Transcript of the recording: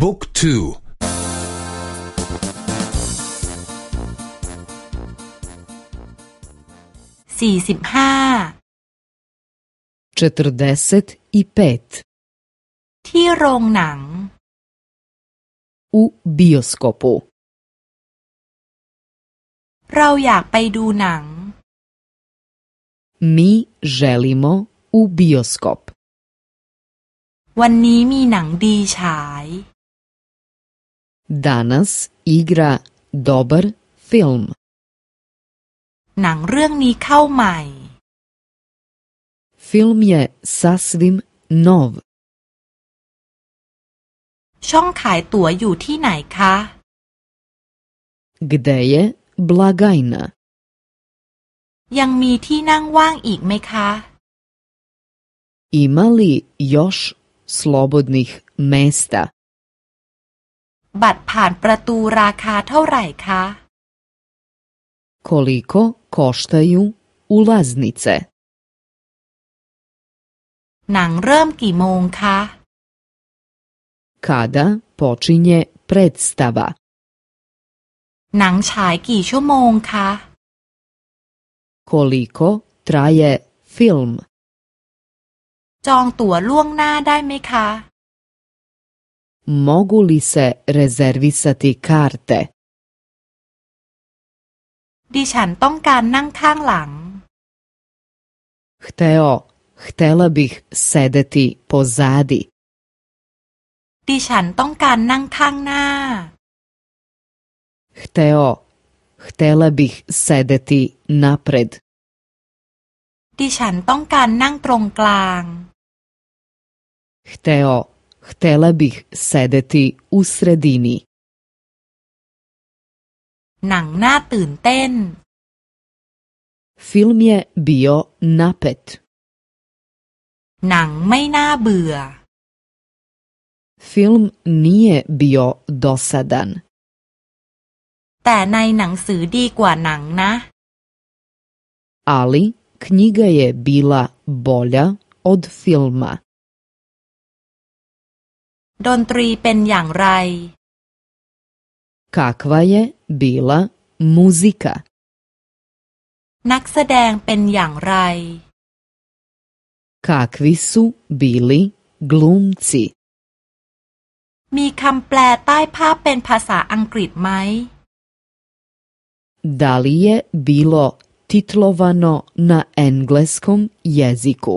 บุ๊กทูสี่สิบห้าที่โรงหนัง u bioskopu เราอยากไปดูหนัง Mi želimo u bioskop วันนี้มีหนังดีฉาย Danas igra dobar film หนังเรื่องนี้เข้าใหม่ Film je sasvim nov ช่องขายตั๋วอยู่ที่ไหนคะ Gde je blagajna ยังมีที่นั่งว่างอีกไหมคะ Ima li još slobodnih mesta บัตรผ่านประตูราคาเท่าไหร่คะ Koliko koštaju ulaznice หนังเริ่มกี่โมงคะ Kada počinje predstava หนังฉายกี่ชั่วโมงคะ Koliko traje film จองตั๋วล่วงหน้าได้ไหมคะ Mogu li se rezervisati karte ดิฉันต้องการนั่งข้างหลัง Hteo, htela bih sedeti pozadi ดิฉันต้องการนั่งข้างหน้า Hteo, htela bih sedeti napred ดิฉันต้องการนั่งตรงกลาง Hteo, htela bih sedeti u sredini หนังน่าตื่นเต้น Film je bio napet หนังไม่น่าเบื่อ Film nije bio dosadan แต่ในหนังสือดีกว่าหนังนะ ali knjiga je bila bolja od filma ดนตรีเป็นอย่างไร Kakva je bila muzika นักแสดงเป็นอย่างไร Kakvi su bili glumci มีคำแปลใต้ภาพเป็นภาษาอังกฤษไหม Da li je bilo titlovano na engleskom jeziku